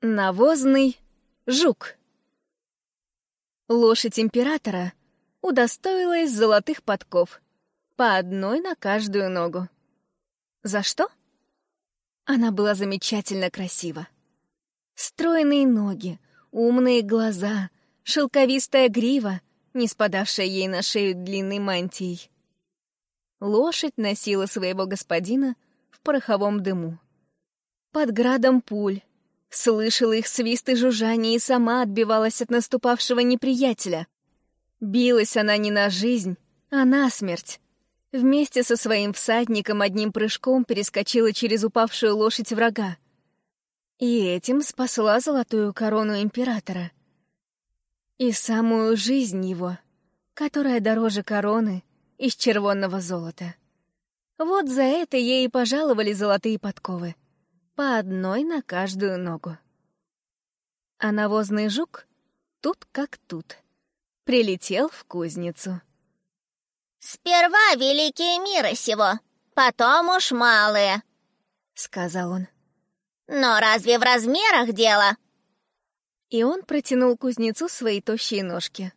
Навозный жук. Лошадь императора удостоилась золотых подков, по одной на каждую ногу. За что? Она была замечательно красива. Стройные ноги, умные глаза, шелковистая грива, не спадавшая ей на шею длинной мантией. Лошадь носила своего господина в пороховом дыму. Под градом пуль, слышала их свист и жужжание и сама отбивалась от наступавшего неприятеля. Билась она не на жизнь, а на смерть. Вместе со своим всадником одним прыжком перескочила через упавшую лошадь врага. И этим спасла золотую корону императора. И самую жизнь его, которая дороже короны из червонного золота. Вот за это ей и пожаловали золотые подковы. По одной на каждую ногу. А навозный жук тут как тут. Прилетел в кузницу. «Сперва великие мира сего, потом уж малые», — сказал он. «Но разве в размерах дело?» И он протянул кузнецу свои тощие ножки.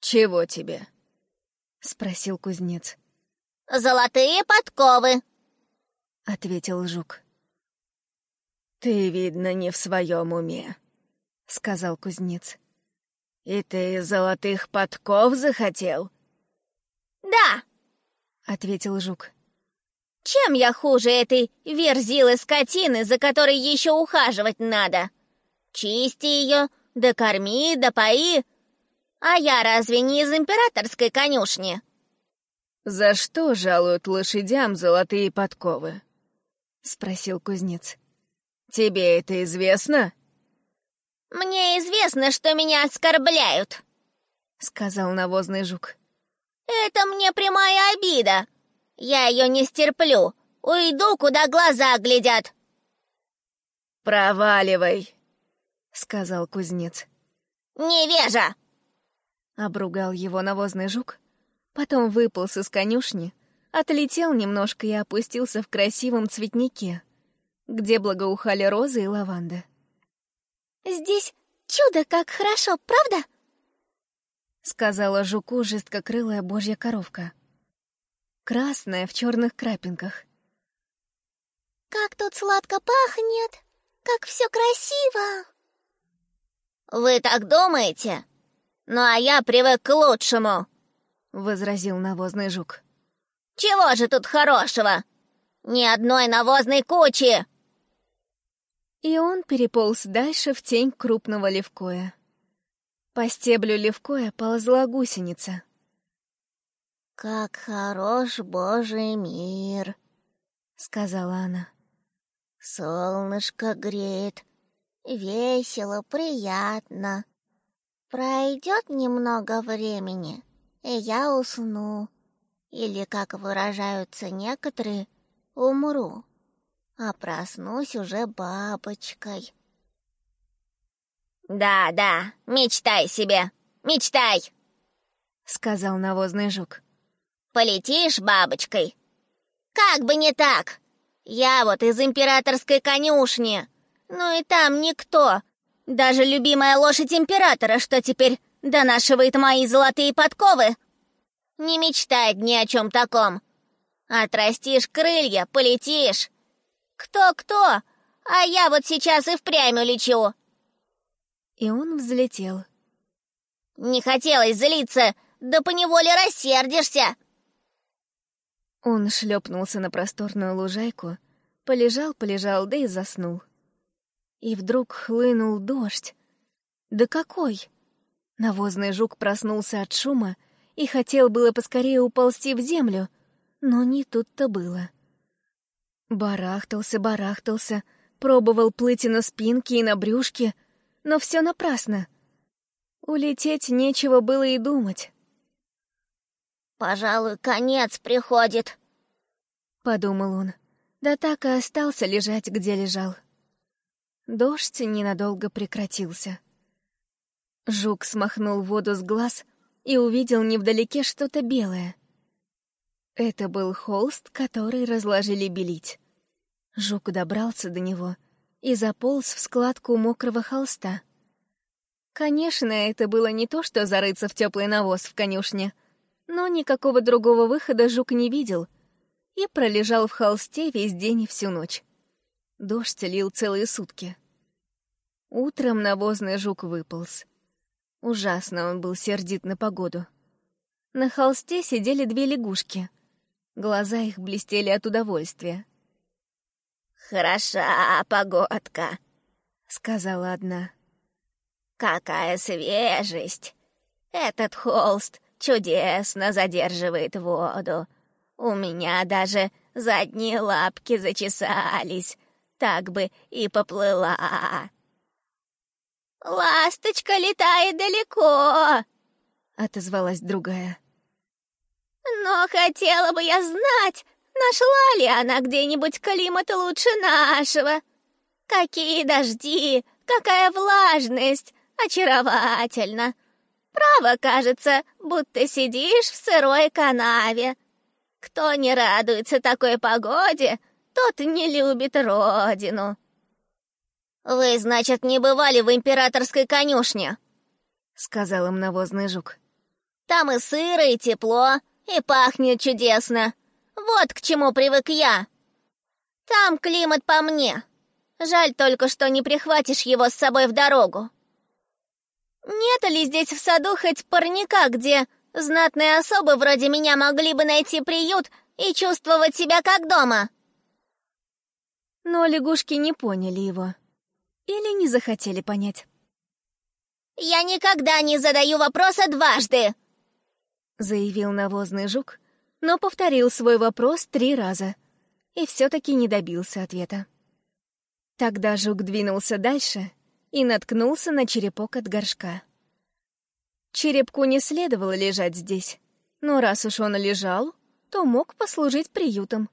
«Чего тебе?» — спросил кузнец. «Золотые подковы», — ответил жук. «Ты, видно, не в своем уме», — сказал кузнец. «И ты золотых подков захотел?» «Да», — ответил жук. «Чем я хуже этой верзилы скотины, за которой еще ухаживать надо? Чисти ее, да корми, да пои. А я разве не из императорской конюшни?» «За что жалуют лошадям золотые подковы?» — спросил кузнец. «Тебе это известно?» «Мне известно, что меня оскорбляют», — сказал навозный жук. «Это мне прямая обида. Я ее не стерплю. Уйду, куда глаза глядят». «Проваливай», — сказал кузнец. «Невежа!» — обругал его навозный жук. Потом выполз из конюшни, отлетел немножко и опустился в красивом цветнике, где благоухали розы и лаванда. «Здесь чудо как хорошо, правда?» — сказала жуку жесткокрылая божья коровка. Красная в черных крапинках. «Как тут сладко пахнет! Как все красиво!» «Вы так думаете? Ну а я привык к лучшему!» — возразил навозный жук. «Чего же тут хорошего? Ни одной навозной кучи!» И он переполз дальше в тень крупного левкоя. По стеблю левкоя ползла гусеница. «Как хорош Божий мир!» — сказала она. «Солнышко греет, весело, приятно. Пройдет немного времени, и я усну. Или, как выражаются некоторые, умру, а проснусь уже бабочкой». «Да, да, мечтай себе, мечтай!» — сказал навозный жук. «Полетишь бабочкой? Как бы не так! Я вот из императорской конюшни, ну и там никто, даже любимая лошадь императора, что теперь донашивает мои золотые подковы, не мечтает ни о чем таком. Отрастишь крылья, полетишь. Кто-кто, а я вот сейчас и впрямь улечу и он взлетел. «Не хотелось злиться, да поневоле рассердишься!» Он шлепнулся на просторную лужайку, полежал-полежал, да и заснул. И вдруг хлынул дождь. Да какой! Навозный жук проснулся от шума и хотел было поскорее уползти в землю, но не тут-то было. Барахтался, барахтался, пробовал плыть и на спинке, и на брюшке, но все напрасно. Улететь нечего было и думать. «Пожалуй, конец приходит», — подумал он, да так и остался лежать, где лежал. Дождь ненадолго прекратился. Жук смахнул воду с глаз и увидел невдалеке что-то белое. Это был холст, который разложили белить. Жук добрался до него и заполз в складку мокрого холста. Конечно, это было не то, что зарыться в теплый навоз в конюшне, но никакого другого выхода жук не видел и пролежал в холсте весь день и всю ночь. Дождь лил целые сутки. Утром навозный жук выполз. Ужасно он был сердит на погоду. На холсте сидели две лягушки. Глаза их блестели от удовольствия. «Хороша погодка», — сказала одна. «Какая свежесть! Этот холст чудесно задерживает воду. У меня даже задние лапки зачесались, так бы и поплыла». «Ласточка летает далеко!» — отозвалась другая. «Но хотела бы я знать, нашла ли она где-нибудь климат лучше нашего. Какие дожди, какая влажность, очаровательно. Право, кажется, будто сидишь в сырой канаве. Кто не радуется такой погоде, тот не любит родину». «Вы, значит, не бывали в императорской конюшне?» — сказал им навозный жук. «Там и сыро, и тепло, и пахнет чудесно. Вот к чему привык я. Там климат по мне. Жаль только, что не прихватишь его с собой в дорогу. Нет ли здесь в саду хоть парника, где знатные особы вроде меня могли бы найти приют и чувствовать себя как дома?» Но лягушки не поняли его. Или не захотели понять. «Я никогда не задаю вопроса дважды!» Заявил навозный жук, но повторил свой вопрос три раза и все-таки не добился ответа. Тогда жук двинулся дальше и наткнулся на черепок от горшка. Черепку не следовало лежать здесь, но раз уж он лежал, то мог послужить приютом.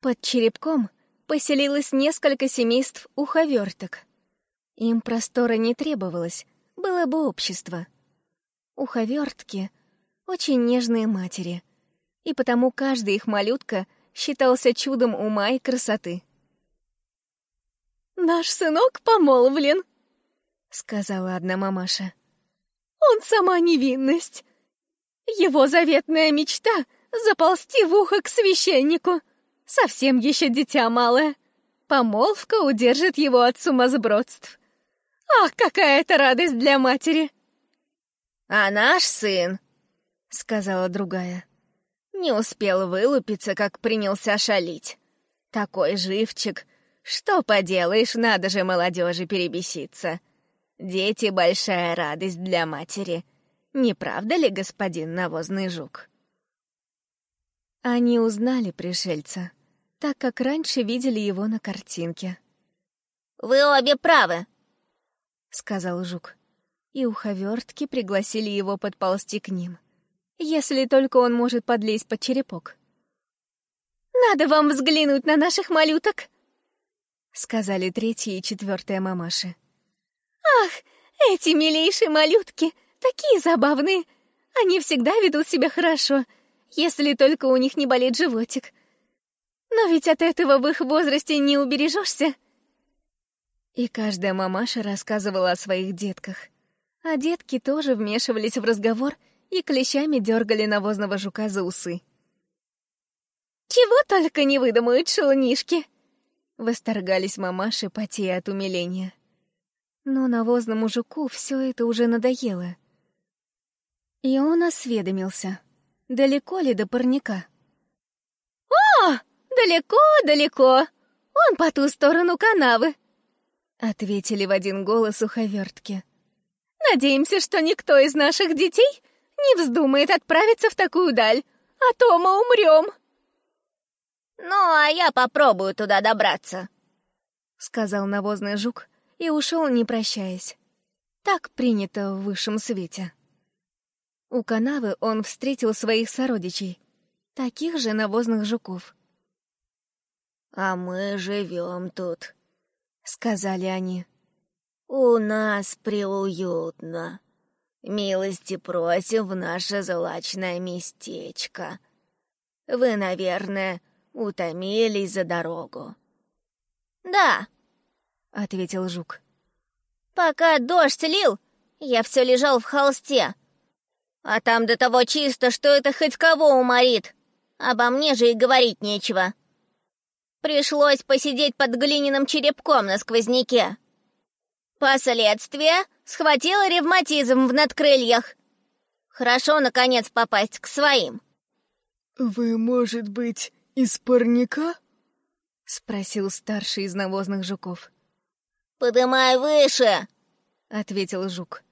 Под черепком поселилось несколько семейств уховерток. Им простора не требовалось, было бы общество. Уховертки — очень нежные матери, и потому каждый их малютка считался чудом ума и красоты. «Наш сынок помолвлен», — сказала одна мамаша. «Он сама невинность. Его заветная мечта — заползти в ухо к священнику — Совсем еще дитя малое. Помолвка удержит его от сумасбродств. Ах, какая это радость для матери!» «А наш сын», — сказала другая, — «не успел вылупиться, как принялся шалить. Такой живчик. Что поделаешь, надо же молодежи перебеситься. Дети — большая радость для матери. Не правда ли, господин навозный жук?» Они узнали пришельца так как раньше видели его на картинке. «Вы обе правы», — сказал жук. И уховертки пригласили его подползти к ним, если только он может подлезть под черепок. «Надо вам взглянуть на наших малюток!» — сказали третья и четвертая мамаши. «Ах, эти милейшие малютки, такие забавные! Они всегда ведут себя хорошо, если только у них не болит животик. Но ведь от этого в их возрасте не убережешься. И каждая мамаша рассказывала о своих детках. А детки тоже вмешивались в разговор и клещами дергали навозного жука за усы. «Чего только не выдумают шелунишки!» Восторгались мамаши, потея от умиления. Но навозному жуку все это уже надоело. И он осведомился, далеко ли до парника. «О, «Далеко-далеко! Он по ту сторону канавы!» — ответили в один голос уховертки. «Надеемся, что никто из наших детей не вздумает отправиться в такую даль, а то мы умрем!» «Ну, а я попробую туда добраться», — сказал навозный жук и ушел, не прощаясь. Так принято в высшем свете. У канавы он встретил своих сородичей, таких же навозных жуков. «А мы живем тут», — сказали они. «У нас приуютно. Милости просим в наше злачное местечко. Вы, наверное, утомились за дорогу». «Да», — ответил жук. «Пока дождь лил, я все лежал в холсте. А там до того чисто, что это хоть кого уморит. Обо мне же и говорить нечего. Пришлось посидеть под глиняным черепком на сквозняке. Последствия схватила ревматизм в надкрыльях. Хорошо, наконец, попасть к своим. «Вы, может быть, из парника?» — спросил старший из навозных жуков. «Подымай выше!» — ответил жук.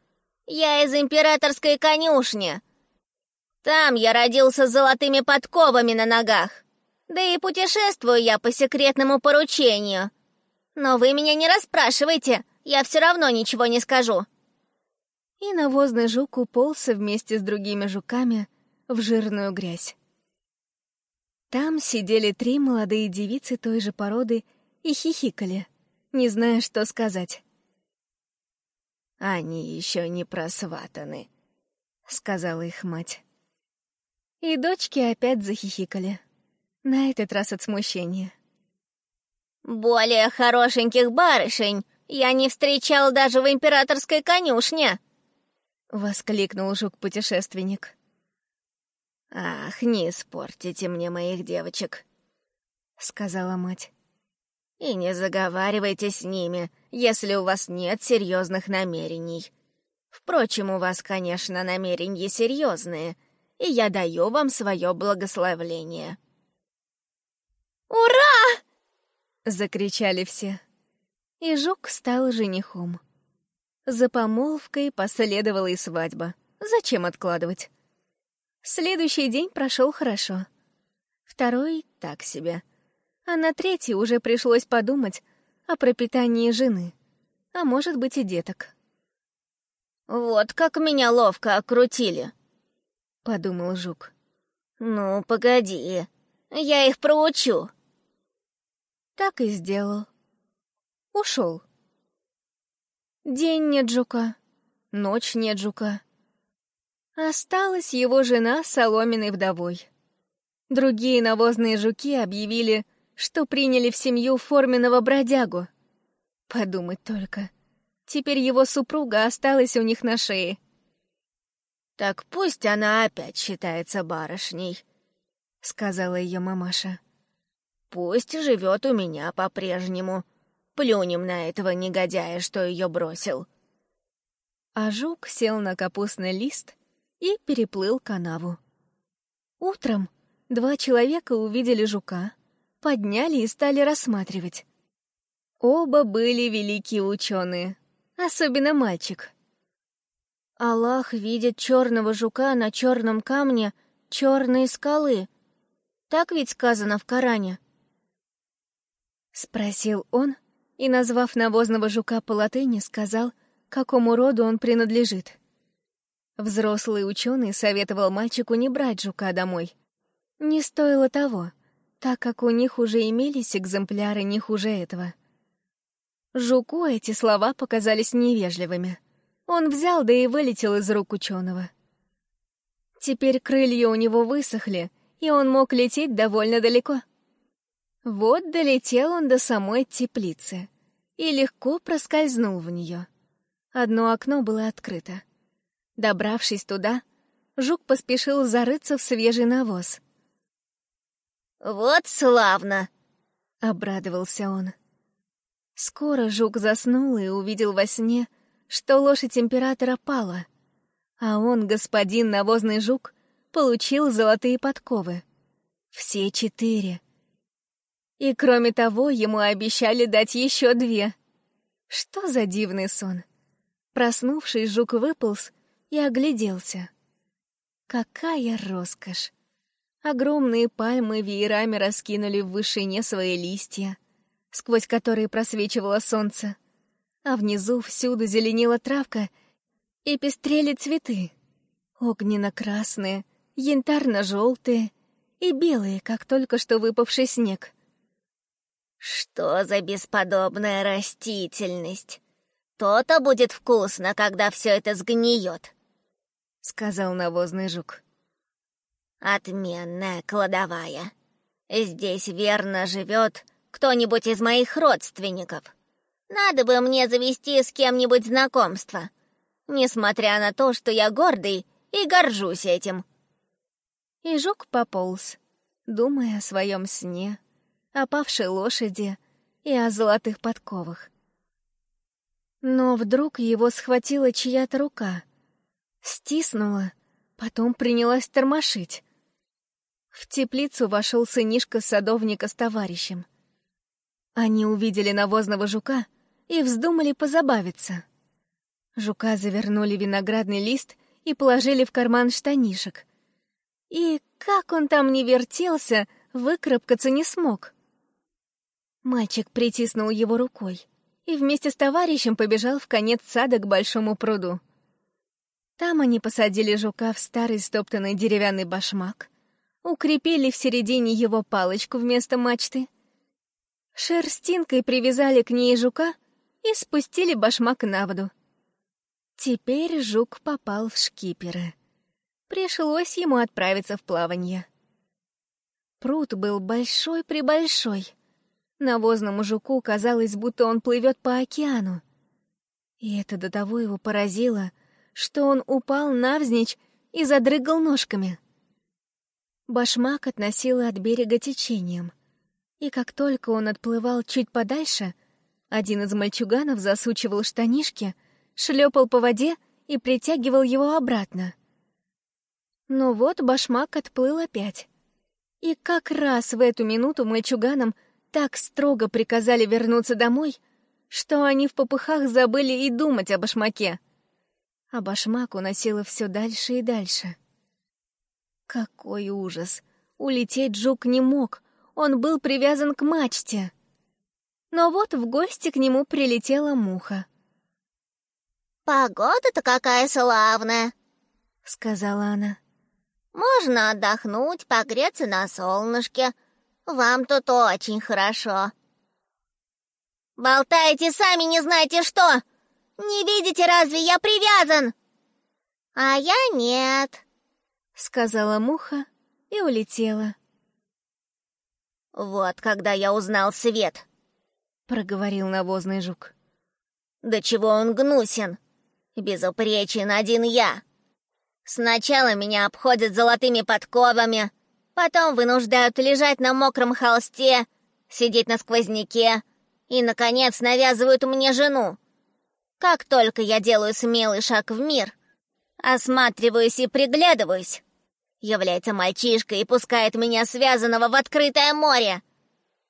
«Я из императорской конюшни. Там я родился с золотыми подковами на ногах. Да и путешествую я по секретному поручению. Но вы меня не расспрашивайте, я все равно ничего не скажу». И навозный жук уполз вместе с другими жуками в жирную грязь. Там сидели три молодые девицы той же породы и хихикали, не зная, что сказать. «Они еще не просватаны», — сказала их мать. И дочки опять захихикали, на этот раз от смущения. «Более хорошеньких барышень я не встречал даже в императорской конюшне!» — воскликнул жук-путешественник. «Ах, не испортите мне моих девочек», — сказала мать. «И не заговаривайте с ними, если у вас нет серьезных намерений. Впрочем, у вас, конечно, намерения серьезные, и я даю вам свое благословление». «Ура!» — закричали все. И Жук стал женихом. За помолвкой последовала и свадьба. Зачем откладывать? Следующий день прошел хорошо. Второй — так себе. А на третий уже пришлось подумать о пропитании жены, а может быть и деток. «Вот как меня ловко окрутили», — подумал Жук. «Ну, погоди, я их проучу». Так и сделал. Ушел. День нет жука, ночь нет жука. Осталась его жена соломенной вдовой. Другие навозные жуки объявили, что приняли в семью форменного бродягу. Подумать только. Теперь его супруга осталась у них на шее. «Так пусть она опять считается барышней», — сказала ее мамаша. Пусть живет у меня по-прежнему. Плюнем на этого негодяя, что ее бросил. А жук сел на капустный лист и переплыл канаву. Утром два человека увидели жука, подняли и стали рассматривать. Оба были великие ученые, особенно мальчик. Аллах видит черного жука на черном камне черной скалы. Так ведь сказано в Коране. — спросил он и, назвав навозного жука по латыни, сказал, какому роду он принадлежит. Взрослый ученый советовал мальчику не брать жука домой. Не стоило того, так как у них уже имелись экземпляры не хуже этого. Жуку эти слова показались невежливыми. Он взял, да и вылетел из рук ученого. Теперь крылья у него высохли, и он мог лететь довольно далеко. Вот долетел он до самой теплицы и легко проскользнул в нее. Одно окно было открыто. Добравшись туда, жук поспешил зарыться в свежий навоз. «Вот славно!» — обрадовался он. Скоро жук заснул и увидел во сне, что лошадь императора пала, а он, господин навозный жук, получил золотые подковы. Все четыре — и кроме того, ему обещали дать еще две. Что за дивный сон? Проснувшись, жук выполз и огляделся. Какая роскошь! Огромные пальмы веерами раскинули в вышине свои листья, сквозь которые просвечивало солнце, а внизу всюду зеленела травка и пестрели цветы. Огненно-красные, янтарно-желтые и белые, как только что выпавший снег. «Что за бесподобная растительность? То-то будет вкусно, когда все это сгниет», — сказал навозный жук. «Отменная кладовая. Здесь верно живет кто-нибудь из моих родственников. Надо бы мне завести с кем-нибудь знакомство, несмотря на то, что я гордый и горжусь этим». И жук пополз, думая о своем сне, о павшей лошади и о золотых подковах. Но вдруг его схватила чья-то рука, стиснула, потом принялась тормошить. В теплицу вошел сынишка садовника с товарищем. Они увидели навозного жука и вздумали позабавиться. Жука завернули виноградный лист и положили в карман штанишек. И как он там не вертелся, выкарабкаться не смог. Мальчик притиснул его рукой и вместе с товарищем побежал в конец сада к большому пруду. Там они посадили жука в старый стоптанный деревянный башмак, укрепили в середине его палочку вместо мачты, шерстинкой привязали к ней жука и спустили башмак на воду. Теперь жук попал в шкиперы. Пришлось ему отправиться в плавание. Пруд был большой-пребольшой. Навозному жуку казалось, будто он плывет по океану. И это до того его поразило, что он упал навзничь и задрыгал ножками. Башмак относило от берега течением, и как только он отплывал чуть подальше, один из мальчуганов засучивал штанишки, шлепал по воде и притягивал его обратно. Но вот башмак отплыл опять. И как раз в эту минуту мальчуганам так строго приказали вернуться домой, что они в попыхах забыли и думать о башмаке. А башмак уносило все дальше и дальше. Какой ужас! Улететь жук не мог, он был привязан к мачте. Но вот в гости к нему прилетела муха. «Погода-то какая славная!» — сказала она. «Можно отдохнуть, погреться на солнышке. Вам тут очень хорошо». «Болтаете сами не знаете что! Не видите, разве я привязан?» «А я нет», — сказала муха и улетела. «Вот когда я узнал свет», — проговорил навозный жук. «Да чего он гнусен! Безупречен один я! Сначала меня обходят золотыми подковами, потом вынуждают лежать на мокром холсте, сидеть на сквозняке и, наконец, навязывают мне жену. Как только я делаю смелый шаг в мир, осматриваюсь и приглядываюсь, является мальчишка и пускает меня связанного в открытое море.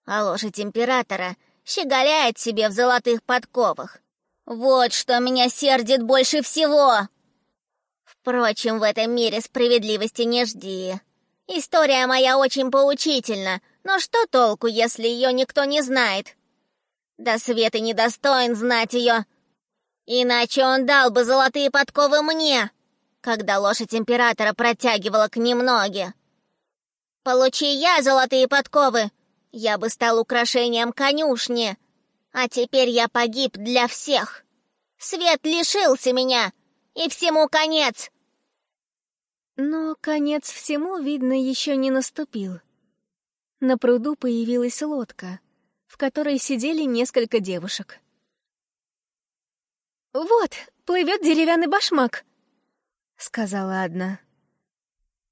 А лошадь императора щеголяет себе в золотых подковах. Вот что меня сердит больше всего. Впрочем, в этом мире справедливости не жди. История моя очень поучительна, но что толку, если ее никто не знает? Да Свет и недостоин знать ее. Иначе он дал бы золотые подковы мне когда лошадь императора протягивала к ним ноги. Получи я золотые подковы, я бы стал украшением конюшни, а теперь я погиб для всех. Свет лишился меня, и всему конец. Но конец всему, видно, еще не наступил. На пруду появилась лодка, в которой сидели несколько девушек. «Вот, плывет деревянный башмак», — сказала одна.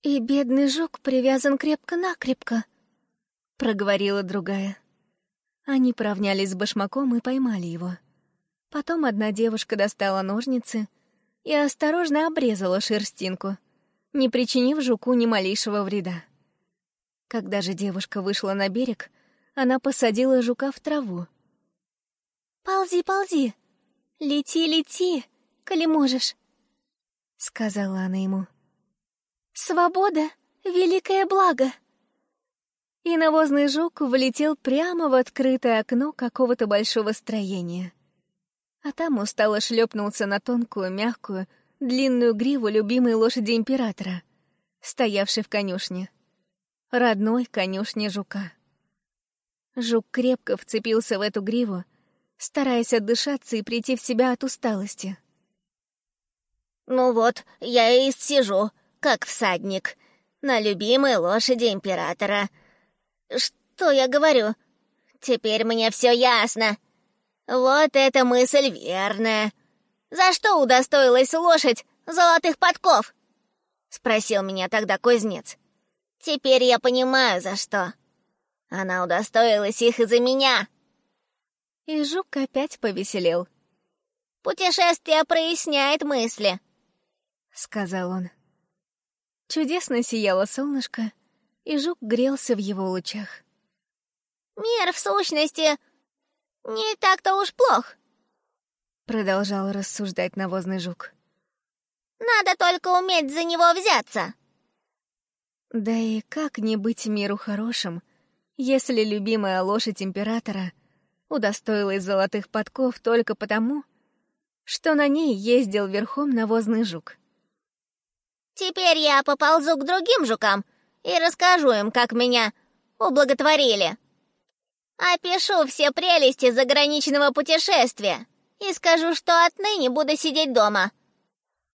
«И бедный жук привязан крепко-накрепко», — проговорила другая. Они поравнялись с башмаком и поймали его. Потом одна девушка достала ножницы и осторожно обрезала шерстинку, не причинив жуку ни малейшего вреда. Когда же девушка вышла на берег, она посадила жука в траву. «Ползи, ползи! Лети, лети, коли можешь!» — сказала она ему. «Свобода — великое благо!» И навозный жук влетел прямо в открытое окно какого-то большого строения. А там устало шлепнулся на тонкую, мягкую, длинную гриву любимой лошади императора, стоявшей в конюшне. Родной конюшне жука. Жук крепко вцепился в эту гриву стараясь отдышаться и прийти в себя от усталости. «Ну вот, я и сижу, как всадник, на любимой лошади императора. Что я говорю? Теперь мне все ясно. Вот эта мысль верная. За что удостоилась лошадь золотых подков?» — спросил меня тогда кузнец. «Теперь я понимаю, за что. Она удостоилась их из-за меня». И жук опять повеселел. «Путешествие проясняет мысли», — сказал он. Чудесно сияло солнышко, и жук грелся в его лучах. «Мир, в сущности, не так-то уж плох», — продолжал рассуждать навозный жук. «Надо только уметь за него взяться». Да и как не быть миру хорошим, если любимая лошадь императора — удостоилась золотых подков только потому, что на ней ездил верхом навозный жук. «Теперь я поползу к другим жукам и расскажу им, как меня ублаготворили. Опишу все прелести заграничного путешествия и скажу, что отныне буду сидеть дома —